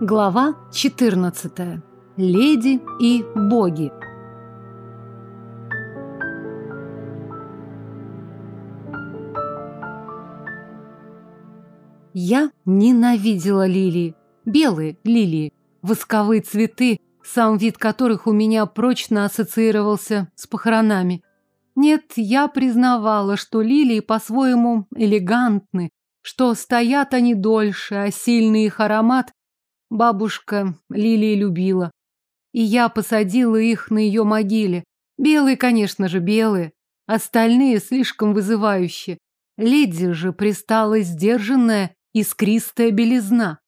Глава 14. Леди и боги. Я ненавидела лилии. Белые лилии. Восковые цветы, сам вид которых у меня прочно ассоциировался с похоронами. Нет, я признавала, что лилии по-своему элегантны, что стоят они дольше, а сильный их аромат Бабушка лилии любила. И я посадила их на ее могиле. Белые, конечно же, белые. Остальные слишком вызывающие. Леди же пристала сдержанная, искристая белизна.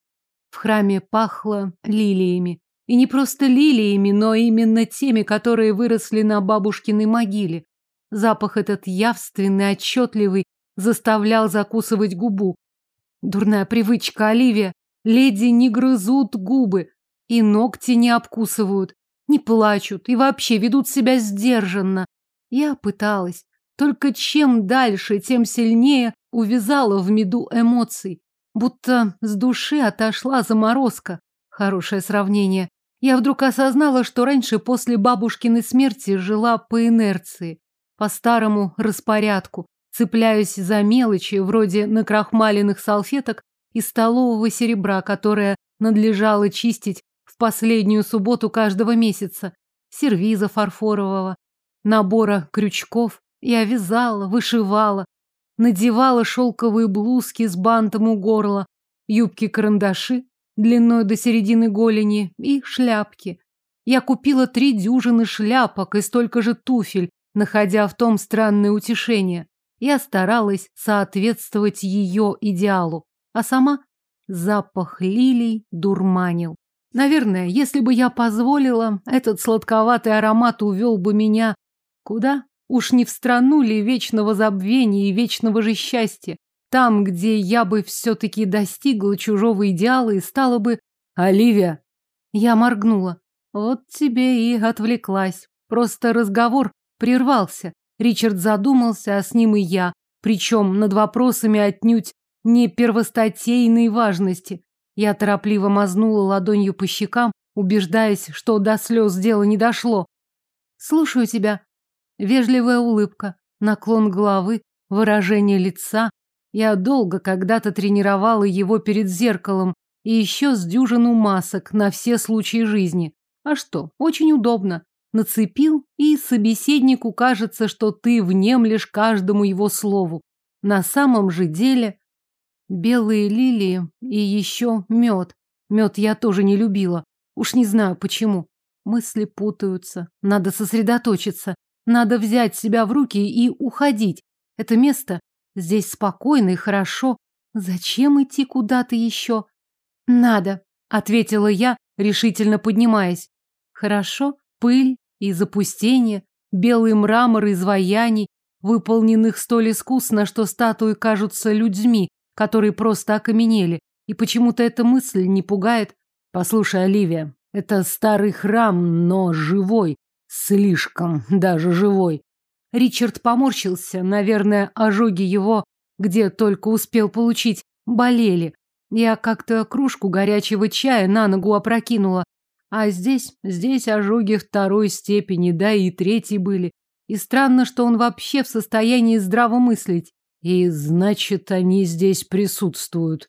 В храме пахло лилиями. И не просто лилиями, но именно теми, которые выросли на бабушкиной могиле. Запах этот явственный, отчетливый, заставлял закусывать губу. Дурная привычка, Оливия. Леди не грызут губы и ногти не обкусывают, не плачут и вообще ведут себя сдержанно. Я пыталась. Только чем дальше, тем сильнее увязала в меду эмоций. Будто с души отошла заморозка. Хорошее сравнение. Я вдруг осознала, что раньше после бабушкиной смерти жила по инерции, по старому распорядку, цепляюсь за мелочи, вроде накрахмаленных салфеток и столового серебра, которое надлежало чистить в последнюю субботу каждого месяца, сервиза фарфорового, набора крючков. Я вязала, вышивала, надевала шелковые блузки с бантом у горла, юбки-карандаши длиной до середины голени и шляпки. Я купила три дюжины шляпок и столько же туфель, находя в том странное утешение. Я старалась соответствовать ее идеалу а сама запах лилий дурманил. Наверное, если бы я позволила, этот сладковатый аромат увел бы меня куда? Уж не в страну ли вечного забвения и вечного же счастья? Там, где я бы все-таки достигла чужого идеала и стала бы... Оливия! Я моргнула. Вот тебе и отвлеклась. Просто разговор прервался. Ричард задумался, а с ним и я. Причем над вопросами отнюдь не первостатейной важности. Я торопливо мазнула ладонью по щекам, убеждаясь, что до слез дело не дошло. Слушаю тебя. Вежливая улыбка, наклон головы, выражение лица. Я долго когда-то тренировала его перед зеркалом и еще с дюжину масок на все случаи жизни. А что, очень удобно. Нацепил, и собеседнику кажется, что ты внемлешь каждому его слову. На самом же деле Белые лилии и еще мед. Мед я тоже не любила. Уж не знаю почему. Мысли путаются. Надо сосредоточиться. Надо взять себя в руки и уходить. Это место здесь спокойно и хорошо. Зачем идти куда-то еще? Надо, ответила я, решительно поднимаясь. Хорошо, пыль и запустение, белый мрамор изваяний, выполненных столь искусно, что статуи кажутся людьми, которые просто окаменели, и почему-то эта мысль не пугает. Послушай, Оливия, это старый храм, но живой, слишком даже живой. Ричард поморщился, наверное, ожоги его, где только успел получить, болели. Я как-то кружку горячего чая на ногу опрокинула. А здесь, здесь ожоги второй степени, да и третьей были. И странно, что он вообще в состоянии здраво мыслить. И значит, они здесь присутствуют.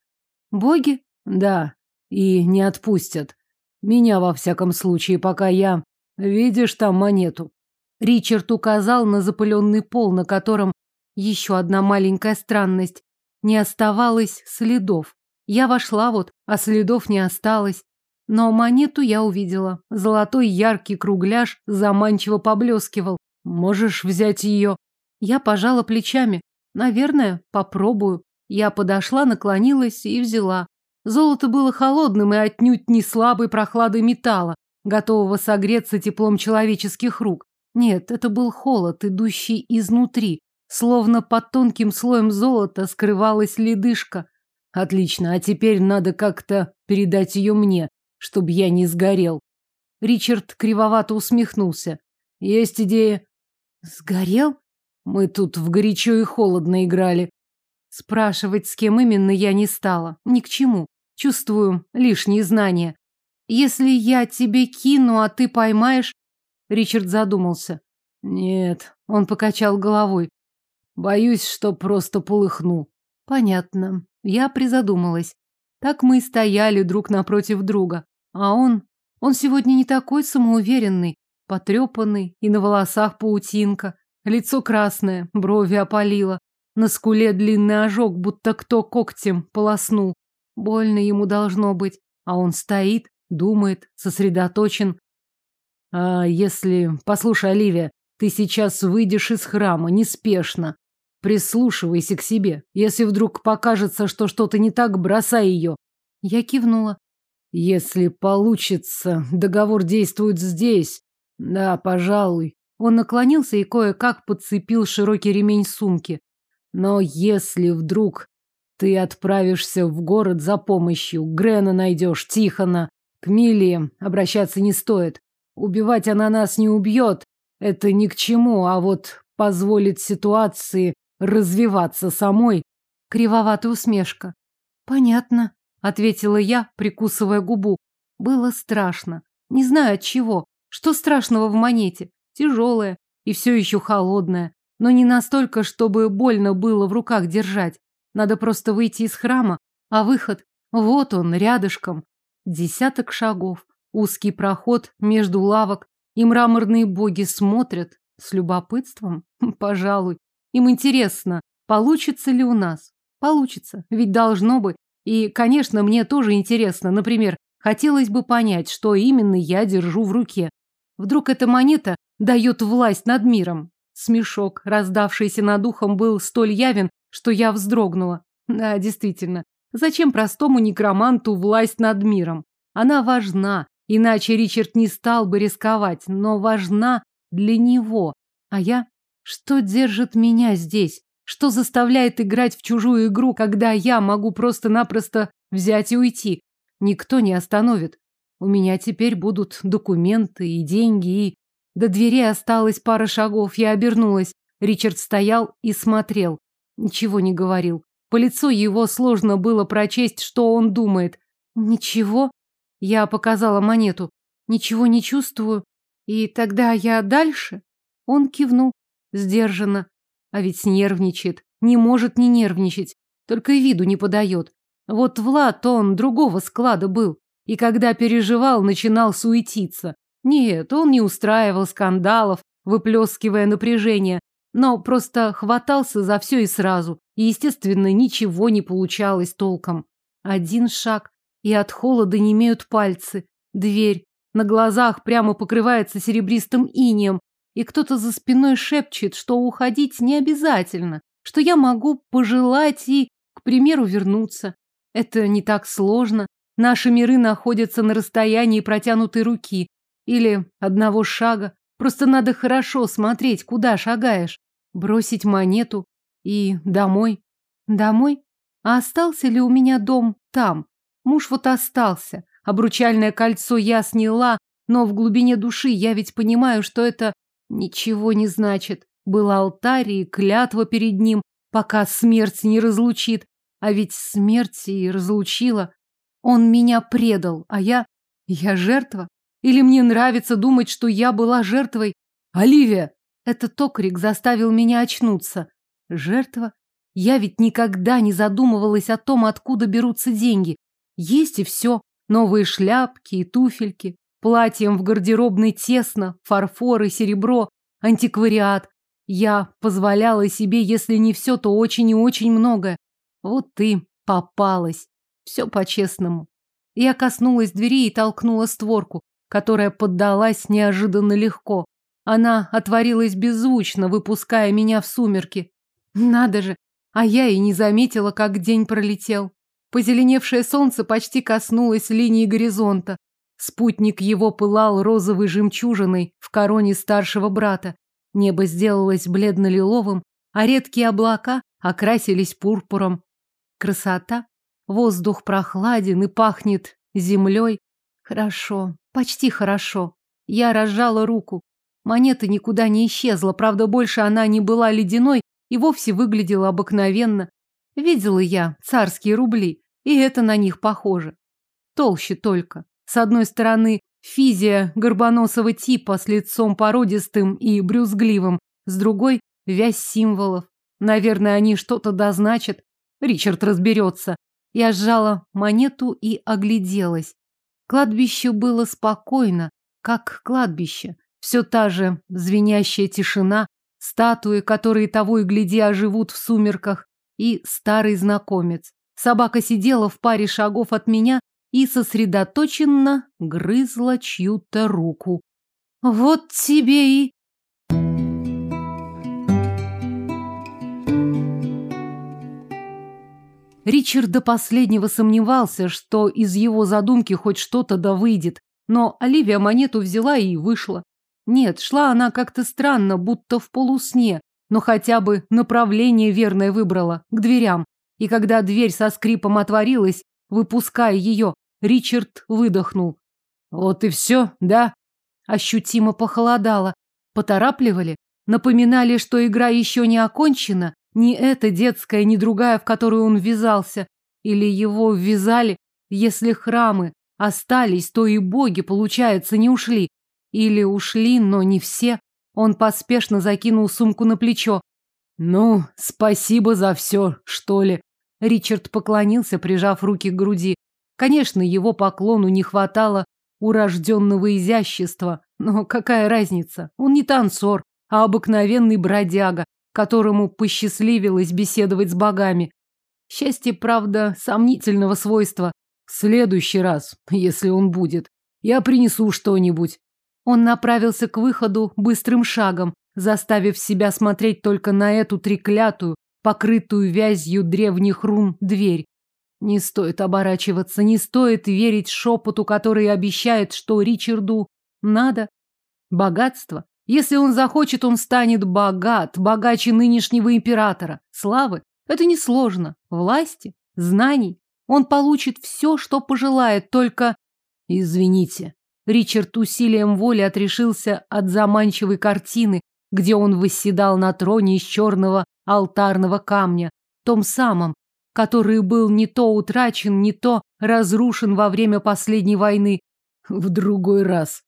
Боги? Да. И не отпустят. Меня, во всяком случае, пока я... Видишь там монету? Ричард указал на запыленный пол, на котором еще одна маленькая странность. Не оставалось следов. Я вошла вот, а следов не осталось. Но монету я увидела. Золотой яркий кругляш заманчиво поблескивал. Можешь взять ее? Я пожала плечами. Наверное, попробую. Я подошла, наклонилась и взяла. Золото было холодным и отнюдь не слабой прохладой металла, готового согреться теплом человеческих рук. Нет, это был холод, идущий изнутри. Словно под тонким слоем золота скрывалась ледышка. Отлично, а теперь надо как-то передать ее мне, чтобы я не сгорел. Ричард кривовато усмехнулся. Есть идея. Сгорел? Мы тут в горячо и холодно играли. Спрашивать, с кем именно, я не стала. Ни к чему. Чувствую лишние знания. Если я тебе кину, а ты поймаешь... Ричард задумался. Нет, он покачал головой. Боюсь, что просто полыхну. Понятно. Я призадумалась. Так мы и стояли друг напротив друга. А он... Он сегодня не такой самоуверенный, потрепанный, и на волосах паутинка. Лицо красное, брови опалило. На скуле длинный ожог, будто кто когтем полоснул. Больно ему должно быть. А он стоит, думает, сосредоточен. А если... Послушай, Оливия, ты сейчас выйдешь из храма неспешно. Прислушивайся к себе. Если вдруг покажется, что что-то не так, бросай ее. Я кивнула. Если получится, договор действует здесь. Да, пожалуй. Он наклонился и кое-как подцепил широкий ремень сумки. Но если вдруг ты отправишься в город за помощью, Грена найдешь, Тихона, к Милии обращаться не стоит. Убивать она нас не убьет, это ни к чему, а вот позволит ситуации развиваться самой. Кривоватая усмешка. Понятно, ответила я, прикусывая губу. Было страшно. Не знаю от чего. Что страшного в монете? Тяжелая и все еще холодная. Но не настолько, чтобы больно было в руках держать. Надо просто выйти из храма, а выход вот он, рядышком. Десяток шагов, узкий проход между лавок, и мраморные боги смотрят с любопытством. Пожалуй, им интересно, получится ли у нас. Получится, ведь должно бы. И, конечно, мне тоже интересно. Например, хотелось бы понять, что именно я держу в руке. Вдруг эта монета дает власть над миром. Смешок, раздавшийся над ухом, был столь явен, что я вздрогнула. Да, действительно, зачем простому некроманту власть над миром? Она важна, иначе Ричард не стал бы рисковать, но важна для него. А я что держит меня здесь? Что заставляет играть в чужую игру, когда я могу просто-напросто взять и уйти? Никто не остановит. У меня теперь будут документы и деньги, и... До двери осталось пара шагов, я обернулась. Ричард стоял и смотрел. Ничего не говорил. По лицу его сложно было прочесть, что он думает. Ничего? Я показала монету. Ничего не чувствую. И тогда я дальше? Он кивнул. Сдержанно. А ведь нервничает. Не может не нервничать. Только виду не подает. Вот Влад, он другого склада был. И когда переживал, начинал суетиться. Нет, он не устраивал скандалов, выплескивая напряжение, но просто хватался за все и сразу. И, естественно, ничего не получалось толком. Один шаг, и от холода не имеют пальцы. Дверь. На глазах прямо покрывается серебристым инеем, и кто-то за спиной шепчет, что уходить не обязательно, что я могу пожелать и, к примеру, вернуться. Это не так сложно. Наши миры находятся на расстоянии протянутой руки или одного шага. Просто надо хорошо смотреть, куда шагаешь. Бросить монету и домой. Домой? А остался ли у меня дом там? Муж вот остался. Обручальное кольцо я сняла, но в глубине души я ведь понимаю, что это Ничего не значит. Был алтарь и клятва перед ним, пока смерть не разлучит. А ведь смерть и разлучила. Он меня предал, а я... Я жертва? Или мне нравится думать, что я была жертвой? Оливия! Этот окрик заставил меня очнуться. Жертва? Я ведь никогда не задумывалась о том, откуда берутся деньги. Есть и все. Новые шляпки и туфельки, Платьем в гардеробной тесно, фарфор и серебро, антиквариат. Я позволяла себе, если не все, то очень и очень многое. Вот ты попалась. Все по-честному. Я коснулась двери и толкнула створку, которая поддалась неожиданно легко. Она отворилась беззвучно, выпуская меня в сумерки. Надо же, а я и не заметила, как день пролетел. Позеленевшее солнце почти коснулось линии горизонта. Спутник его пылал розовой жемчужиной в короне старшего брата. Небо сделалось бледно-лиловым, а редкие облака окрасились пурпуром. Красота. Воздух прохладен и пахнет землей. Хорошо, почти хорошо. Я разжала руку. Монета никуда не исчезла, правда, больше она не была ледяной и вовсе выглядела обыкновенно. Видела я царские рубли. И это на них похоже. Толще только. С одной стороны, физия горбоносого типа с лицом породистым и брюзгливым, с другой — вязь символов. Наверное, они что-то дозначат. Ричард разберется. Я сжала монету и огляделась. Кладбище было спокойно, как кладбище. Все та же звенящая тишина, статуи, которые того и гляди оживут в сумерках, и старый знакомец. Собака сидела в паре шагов от меня и сосредоточенно грызла чью-то руку. Вот тебе и... Ричард до последнего сомневался, что из его задумки хоть что-то да выйдет, но Оливия монету взяла и вышла. Нет, шла она как-то странно, будто в полусне, но хотя бы направление верное выбрала, к дверям. И когда дверь со скрипом отворилась, выпуская ее, Ричард выдохнул. Вот и все, да? Ощутимо похолодало. Поторапливали? Напоминали, что игра еще не окончена? Ни эта детская, ни другая, в которую он ввязался. Или его ввязали, если храмы остались, то и боги, получается, не ушли. Или ушли, но не все. Он поспешно закинул сумку на плечо. «Ну, спасибо за все, что ли?» Ричард поклонился, прижав руки к груди. Конечно, его поклону не хватало урожденного изящества, но какая разница? Он не танцор, а обыкновенный бродяга, которому посчастливилось беседовать с богами. Счастье, правда, сомнительного свойства. В следующий раз, если он будет, я принесу что-нибудь. Он направился к выходу быстрым шагом, заставив себя смотреть только на эту треклятую, покрытую вязью древних рун дверь. Не стоит оборачиваться, не стоит верить шепоту, который обещает, что Ричарду надо. Богатство если он захочет, он станет богат, богаче нынешнего императора. Славы – это несложно. Власти, знаний. Он получит все, что пожелает, только... Извините. Ричард усилием воли отрешился от заманчивой картины, где он восседал на троне из черного алтарного камня, том самом, который был не то утрачен, не то разрушен во время последней войны. В другой раз.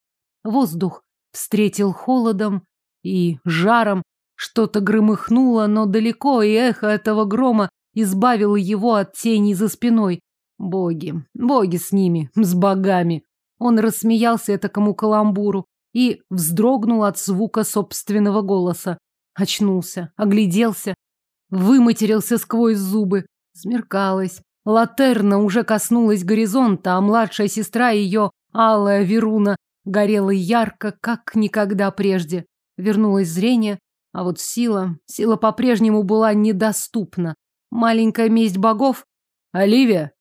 Воздух встретил холодом и жаром. Что-то громыхнуло, но далеко, и эхо этого грома избавило его от тени за спиной. Боги, боги с ними, с богами. Он рассмеялся этакому каламбуру и вздрогнул от звука собственного голоса. Очнулся, огляделся, выматерился сквозь зубы. Смеркалось. Латерна уже коснулась горизонта, а младшая сестра ее, алая Веруна, горела ярко, как никогда прежде. Вернулось зрение, а вот сила... Сила по-прежнему была недоступна. Маленькая месть богов... Оливия!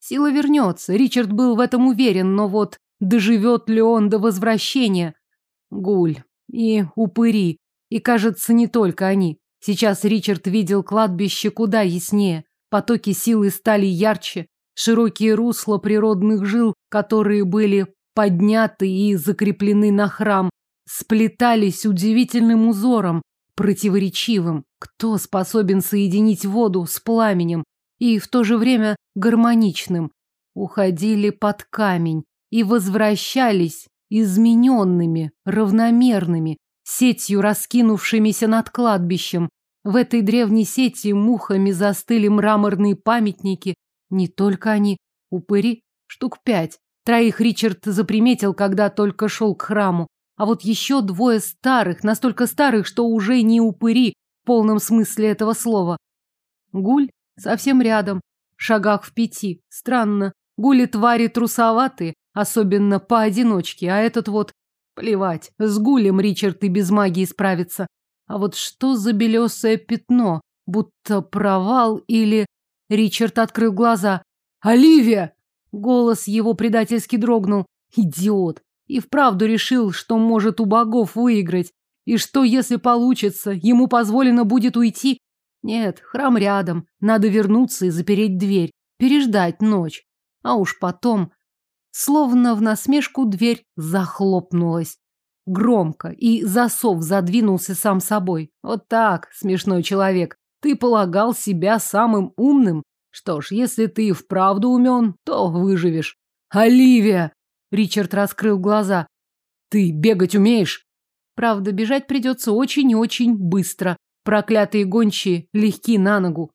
Сила вернется, Ричард был в этом уверен, но вот доживет ли он до возвращения? Гуль и упыри, и, кажется, не только они. Сейчас Ричард видел кладбище куда яснее. Потоки силы стали ярче, широкие русла природных жил, которые были подняты и закреплены на храм, сплетались удивительным узором, противоречивым. Кто способен соединить воду с пламенем и в то же время гармоничным? Уходили под камень и возвращались измененными, равномерными, сетью раскинувшимися над кладбищем. В этой древней сети мухами застыли мраморные памятники. Не только они, упыри, штук пять, Троих Ричард заприметил, когда только шел к храму. А вот еще двое старых, настолько старых, что уже не упыри в полном смысле этого слова. Гуль совсем рядом, шагах в пяти. Странно. Гули твари трусоватые, особенно поодиночке, а этот вот... Плевать, с гулем Ричард и без магии справится. А вот что за белесое пятно? Будто провал или... Ричард открыл глаза. «Оливия!» Голос его предательски дрогнул. Идиот! И вправду решил, что может у богов выиграть. И что, если получится, ему позволено будет уйти? Нет, храм рядом. Надо вернуться и запереть дверь. Переждать ночь. А уж потом... Словно в насмешку дверь захлопнулась. Громко, и засов задвинулся сам собой. Вот так, смешной человек. Ты полагал себя самым умным? Что ж, если ты вправду умен, то выживешь. Оливия! Ричард раскрыл глаза. Ты бегать умеешь? Правда, бежать придется очень и очень быстро. Проклятые гончие легки на ногу.